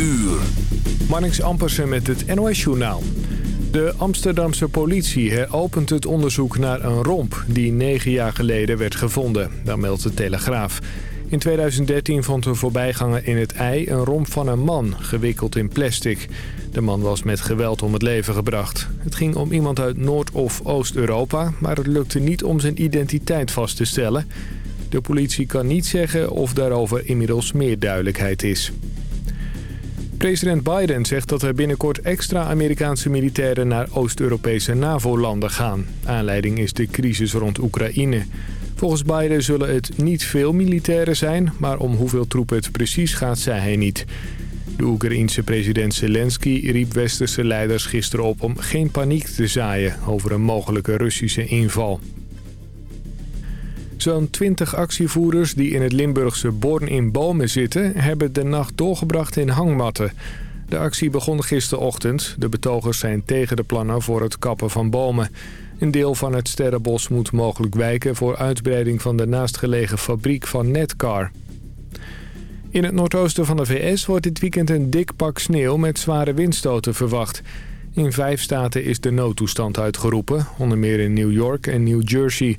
uur. Ampersen met het NOS-journaal. De Amsterdamse politie heropent het onderzoek naar een romp... die negen jaar geleden werd gevonden, dat meldt de Telegraaf. In 2013 vond een voorbijganger in het ei een romp van een man, gewikkeld in plastic. De man was met geweld om het leven gebracht. Het ging om iemand uit Noord- of Oost-Europa... maar het lukte niet om zijn identiteit vast te stellen... De politie kan niet zeggen of daarover inmiddels meer duidelijkheid is. President Biden zegt dat er binnenkort extra Amerikaanse militairen naar Oost-Europese NAVO-landen gaan. Aanleiding is de crisis rond Oekraïne. Volgens Biden zullen het niet veel militairen zijn, maar om hoeveel troepen het precies gaat, zei hij niet. De Oekraïense president Zelensky riep westerse leiders gisteren op om geen paniek te zaaien over een mogelijke Russische inval. Zo'n 20 actievoerders die in het Limburgse Born in Bomen zitten... hebben de nacht doorgebracht in hangmatten. De actie begon gisterochtend. De betogers zijn tegen de plannen voor het kappen van bomen. Een deel van het Sterrenbos moet mogelijk wijken... voor uitbreiding van de naastgelegen fabriek van Netcar. In het noordoosten van de VS wordt dit weekend een dik pak sneeuw... met zware windstoten verwacht... In vijf staten is de noodtoestand uitgeroepen, onder meer in New York en New Jersey.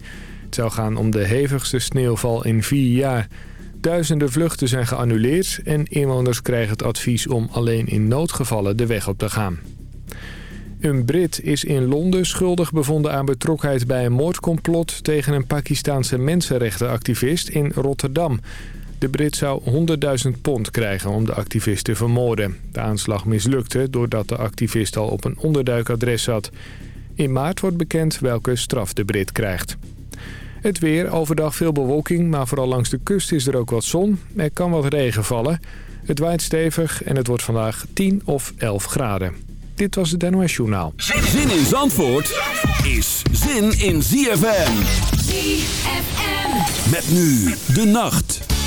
Het zou gaan om de hevigste sneeuwval in vier jaar. Duizenden vluchten zijn geannuleerd en inwoners krijgen het advies om alleen in noodgevallen de weg op te gaan. Een Brit is in Londen schuldig bevonden aan betrokkenheid bij een moordcomplot tegen een Pakistaanse mensenrechtenactivist in Rotterdam. De Brit zou 100.000 pond krijgen om de activist te vermoorden. De aanslag mislukte doordat de activist al op een onderduikadres zat. In maart wordt bekend welke straf de Brit krijgt. Het weer, overdag veel bewolking, maar vooral langs de kust is er ook wat zon. Er kan wat regen vallen. Het waait stevig en het wordt vandaag 10 of 11 graden. Dit was het NOS Journaal. Zin in Zandvoort is zin in ZFM. ZFM. Met nu de nacht.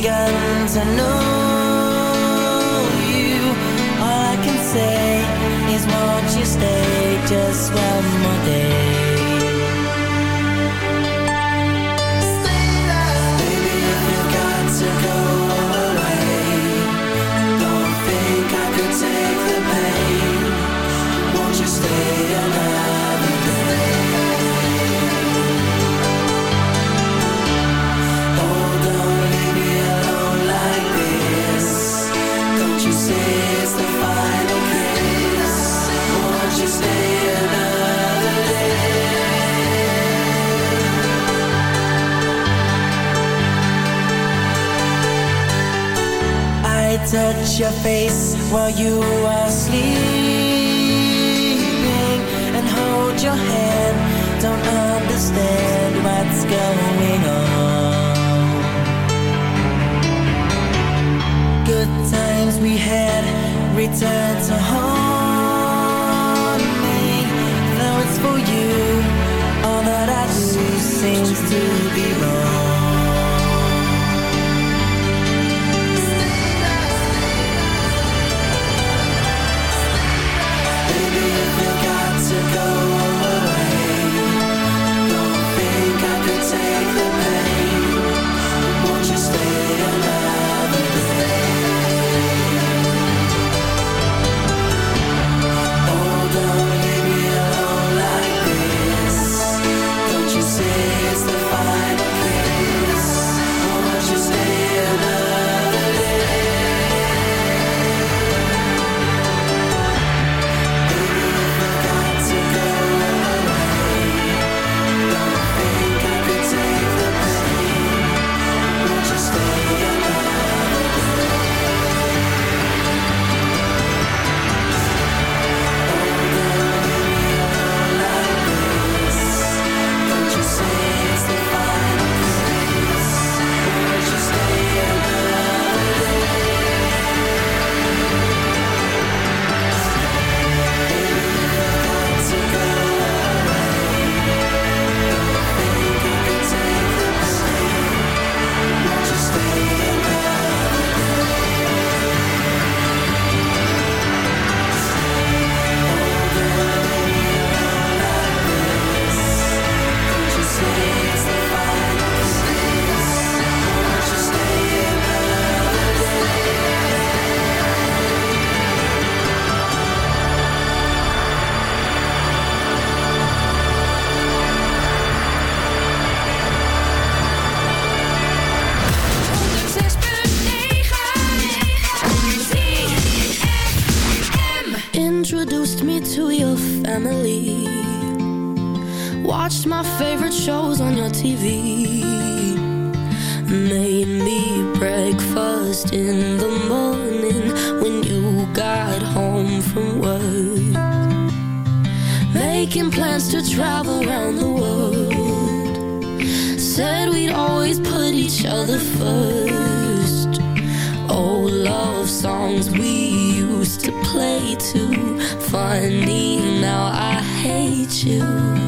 begun to know while you making plans to travel around the world. Said we'd always put each other first. Old love songs we used to play too Funny, now I hate you.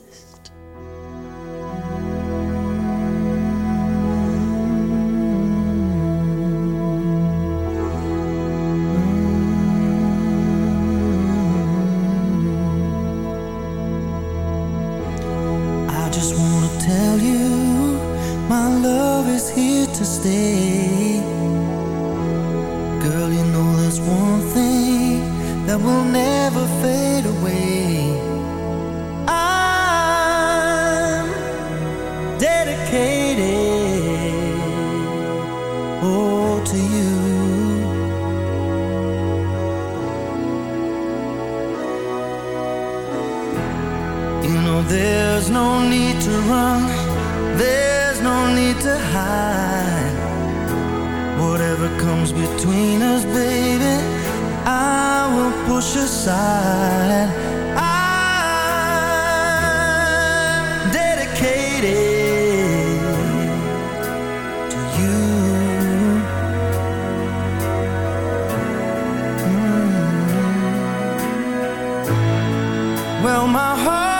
Well, my heart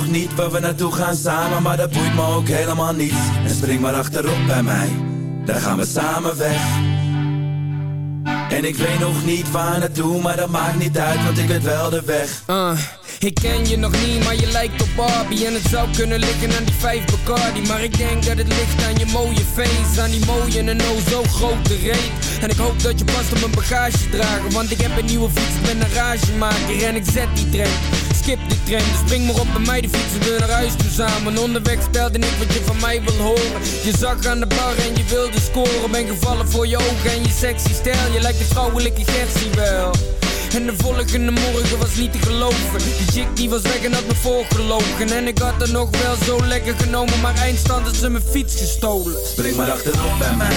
nog niet waar we naartoe gaan samen, maar dat boeit me ook helemaal niet. En spring maar achterop bij mij, daar gaan we samen weg. En ik weet nog niet waar naartoe, maar dat maakt niet uit, want ik weet wel de weg. Uh, ik ken je nog niet, maar je lijkt op Barbie En het zou kunnen liggen aan die vijf Bacardi Maar ik denk dat het ligt aan je mooie face Aan die mooie en oh zo grote reet En ik hoop dat je past op mijn bagage dragen Want ik heb een nieuwe fiets, ik ben een ragemaker En ik zet die trein, skip die trein Dus spring maar op bij mij, die fietsen we naar huis toe samen. Onderweg stelde ik wat je van mij wil horen. Je zag aan de bar en je wilde scoren Ben gevallen voor je ogen en je sexy stijl. Je lijkt de vrouwelijke Gertie wel. En de volgende morgen was niet te geloven. Die chick die was weg en had me voorgelogen. En ik had er nog wel zo lekker genomen Maar eindstand had ze mijn fiets gestolen. Spring maar achterop bij mij,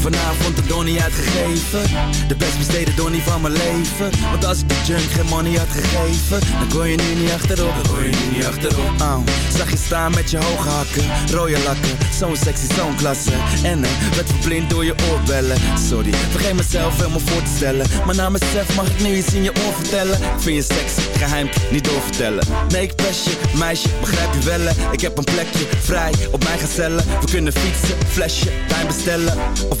Vanavond de donnie uitgegeven. De best besteden donnie van mijn leven. Want als ik de junk geen money had gegeven Dan kon je nu niet achterop. Dan kon je nu niet achterop. Oh, Zag je staan met je hoge hakken Rode lakken. Zo'n sexy, zo'n klasse. En werd verblind door je oorbellen. Sorry, vergeet mezelf helemaal voor te stellen. Maar na mezelf mag ik nu iets in je oor vertellen. Ik vind je sexy, geheim, niet doorvertellen. Nee, ik je, meisje, begrijp je wel Ik heb een plekje vrij op mijn gezellen. We kunnen fietsen, flesje, wijn bestellen. Of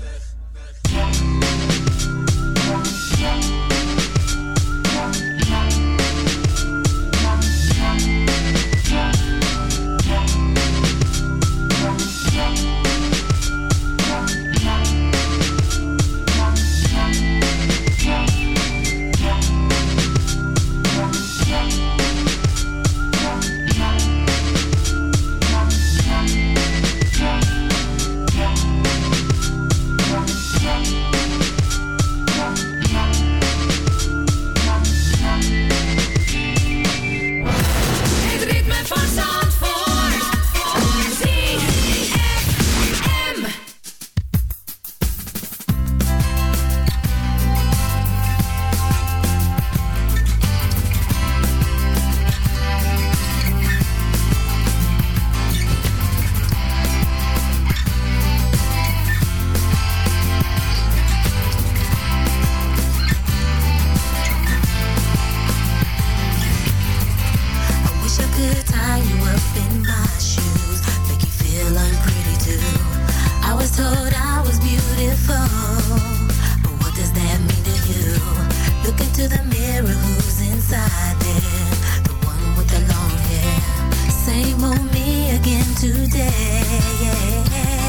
again today.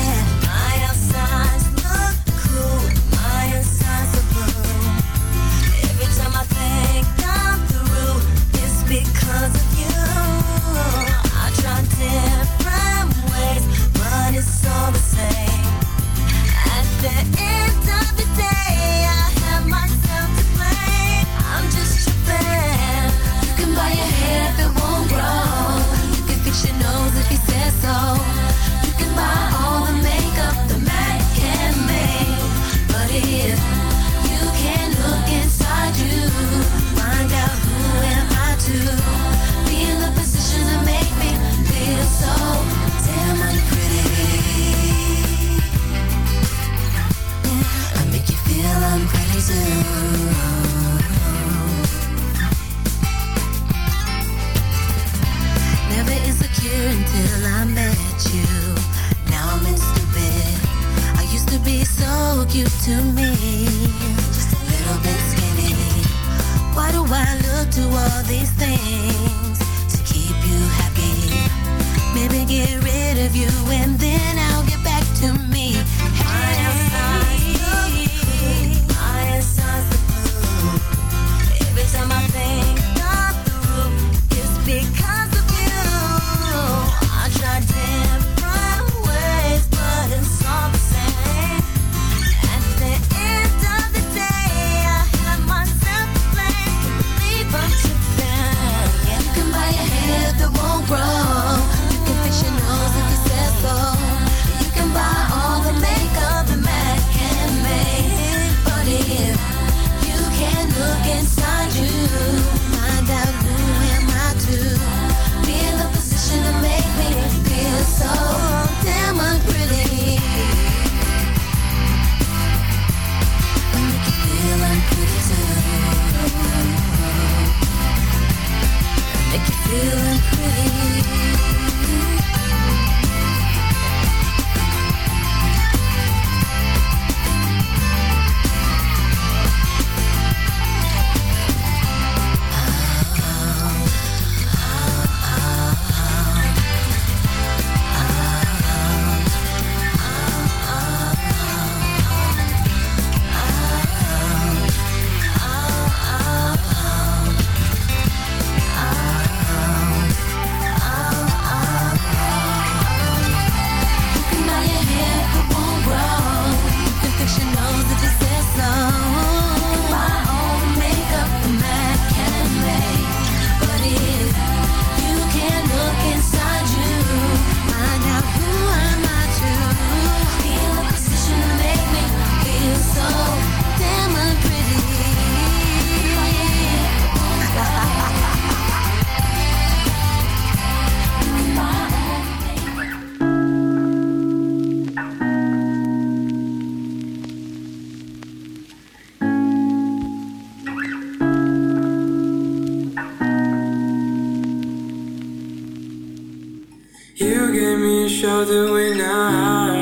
Me a